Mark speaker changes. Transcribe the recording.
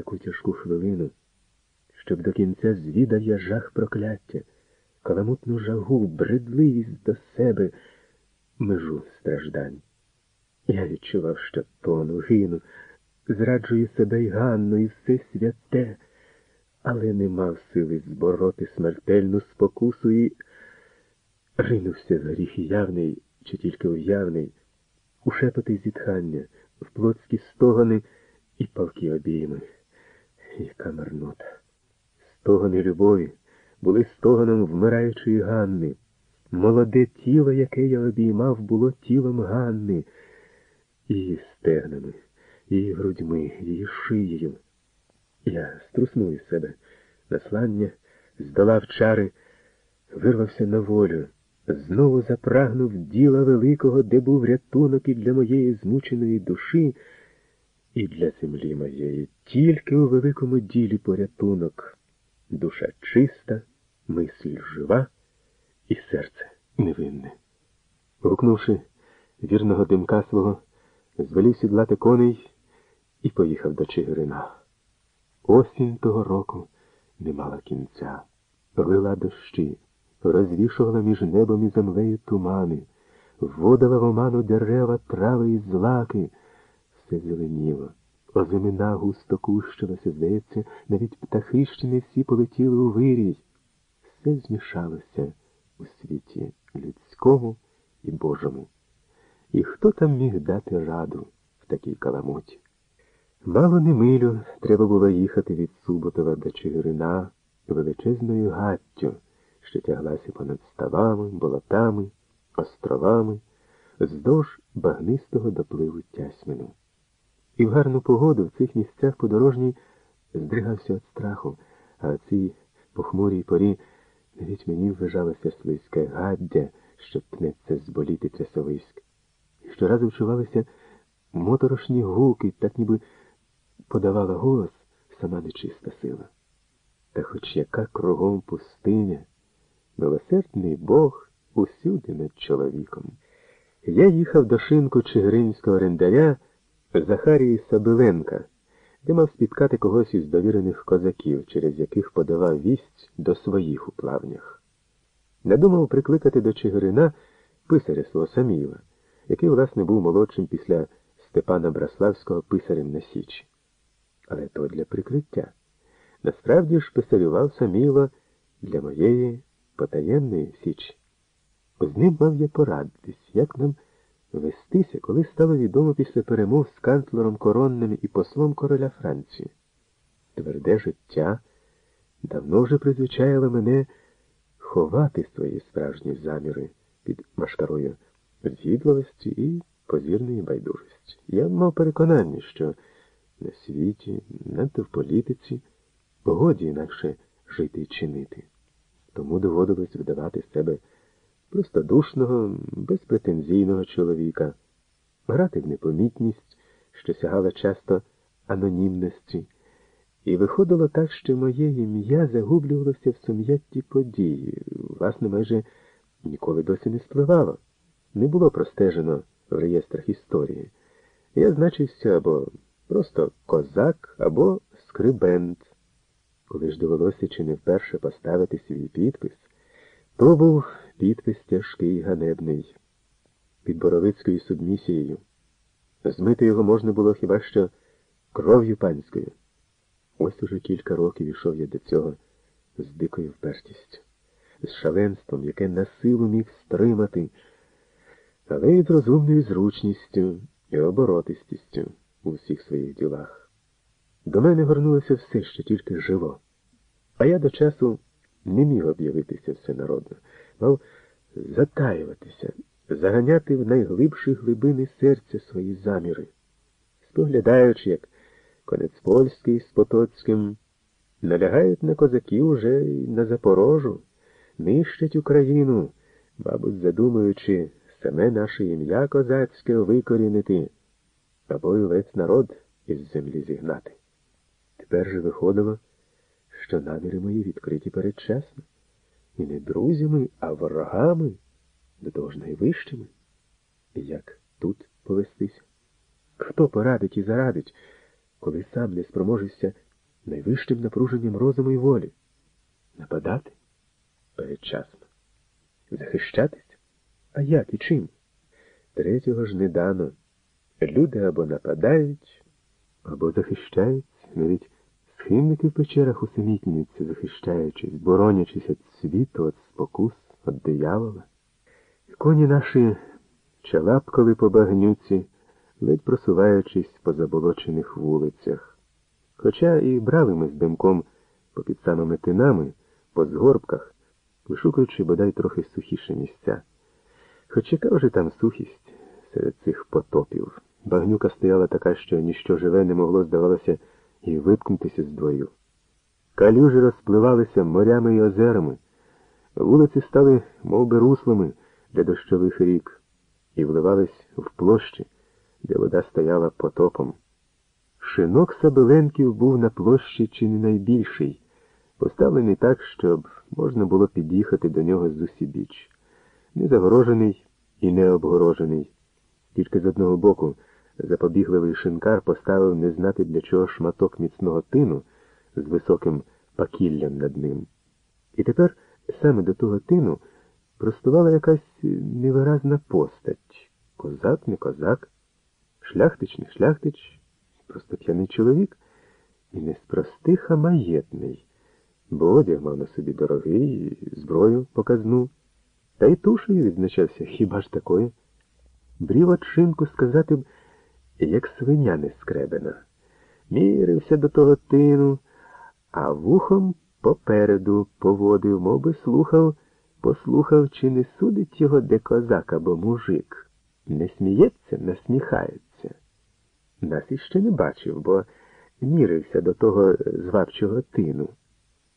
Speaker 1: таку тяжку хвилину, щоб до кінця звідав я жах прокляття, каламутну жагу, бредливість до себе, межу страждань. Я відчував, що тону, гину, зраджую себе й Ганну, і все святе, але не мав сили збороти смертельну спокусу і ринувся в гріх явний чи тільки уявний, у шепоти зітхання, в плотські стогони і палки обійми. Яка марнота. Стогони любові були стогоном вмираючої Ганни. Молоде тіло, яке я обіймав, було тілом Ганни, її стегнами, її грудьми, її шиєю. Я струснув із себе наслання, здолав чари, вирвався на волю, знову запрагнув діла великого, де був рятунок і для моєї змученої душі, і для землі моєї, тільки у великому ділі порятунок. Душа чиста, мисль жива і серце невинне. Гукнувши вірного димка свого, звелів сідлати коней і поїхав до Чигирина. Осінь того року не мала кінця, лила дощі, розвішувала між небом і землею тумани, вводила в оману дерева, трави і злаки, все зеленіло. Озимина густо кущилася, здається, навіть птахи ще не всі полетіли у вирій. Все змішалося у світі людському і Божому. І хто там міг дати раду в такій каламуті? Мало не милю треба було їхати від Суботова до Чигирина величезною гаттю, що тяглася понад ставами, болотами, островами, вздовж багнистого допливу Тясмину. І в гарну погоду в цих місцях подорожній здригався від страху, а в цій похмурій порі навіть мені ввижалося слизьке гаддя, що пнеться зболіти трясовиськ. І щоразу вчувалися моторошні гуки, так ніби подавала голос сама нечиста сила. Та хоч яка кругом пустиня, милосердний Бог усюди над чоловіком. Я їхав до шинку чигиринського орендаря Захарії Сабиленка, де мав спіткати когось із довірених козаків, через яких подавав вість до своїх у плавнях. Надумав прикликати до Чигирина писаря свого Саміла, який, власне, був молодшим після Степана Браславського писарем на Січі. Але то для прикриття. Насправді ж писарював Саміла для моєї потаємної січі. З ним мав я порадитись, як нам вестися, коли стало відомо після перемов з канцлером коронним і послом короля Франції. Тверде життя давно вже призвичаїло мене ховати свої справжні заміри під машкарою згідливості і позірної байдужості. Я мав переконання, що на світі, надто в політиці, годі інакше жити і чинити. Тому доводилось видавати себе простодушного, безпретензійного чоловіка, грати в непомітність, що сягала часто анонімності, і виходило так, що моє ім'я загублювалося в сум'ятті події, власне, майже ніколи досі не спливало, не було простежено в реєстрах історії. Я значився або просто козак, або скрибент. Коли ж довелося чи не вперше поставити свій підпис, то був підпис тяжкий ганебний під Боровицькою субмісією. Змити його можна було хіба що кров'ю панською. Ось уже кілька років ішов я до цього з дикою впертістю, з шаленством, яке на силу міг стримати, але й з розумною зручністю і оборотистістю у всіх своїх ділах. До мене горнулося все, що тільки жило, а я до часу не міг об'явитися всенародно мав затаюватися, заганяти в найглибші глибини серця свої заміри, споглядаючи, як конець польський з Потоцьким налягають на козаків уже й на Запорожу, нищать Україну, мабуть, задумуючи саме наше ім'я козацьке викорінити, або й весь народ із землі зігнати. Тепер же виходило, що наміри мої відкриті передчасно і не друзями, а ворогами, до того ж найвищими. Як тут повестися? Хто порадить і зарадить, коли сам не спроможешся найвищим напруженням розуму і волі. Нападати? Передчасно. Захищатись? А як і чим? Третього ж не дано. Люди або нападають, або захищаються, навіть схимники в печерах усамітнюються, захищаючись, боронячись від світу, від спокус, від диявола. Коні наші чалапкали по багнюці, ледь просуваючись по заболочених вулицях. Хоча і брали ми з димком попід самими тинами, по згорбках, вишукуючи бодай трохи сухіші місця. Хоч яка вже там сухість серед цих потопів. Багнюка стояла така, що ніщо живе не могло, здавалося, і виткнутися з двою. Калюжі розпливалися морями і озерами, вулиці стали мов би, руслами для дощових рік і вливались в площі, де вода стояла потопом. Шинок Сабеленків був на площі чи не найбільший, поставлений так, щоб можна було під'їхати до нього з усібіч. Не загорожений і не обгорожений. Тільки з одного боку запобігливий шинкар поставив не знати для чого шматок міцного тину з високим пакіллям над ним. І тепер саме до того тину простувала якась невиразна постать. Козак, не козак, шляхтич, не шляхтич, просто п'яний чоловік, і не з простих, а маєтний, бо одяг мав на собі дорогий, зброю показну. Та й тушею відзначався хіба ж такою. Брів очинку сказати б, як свиня не скребена. Мірився до того тину, а вухом попереду поводив, мов би слухав, послухав, чи не судить його де козак або мужик. Не сміється, насміхається. Нас іще не бачив, бо мірився до того звабчого тину.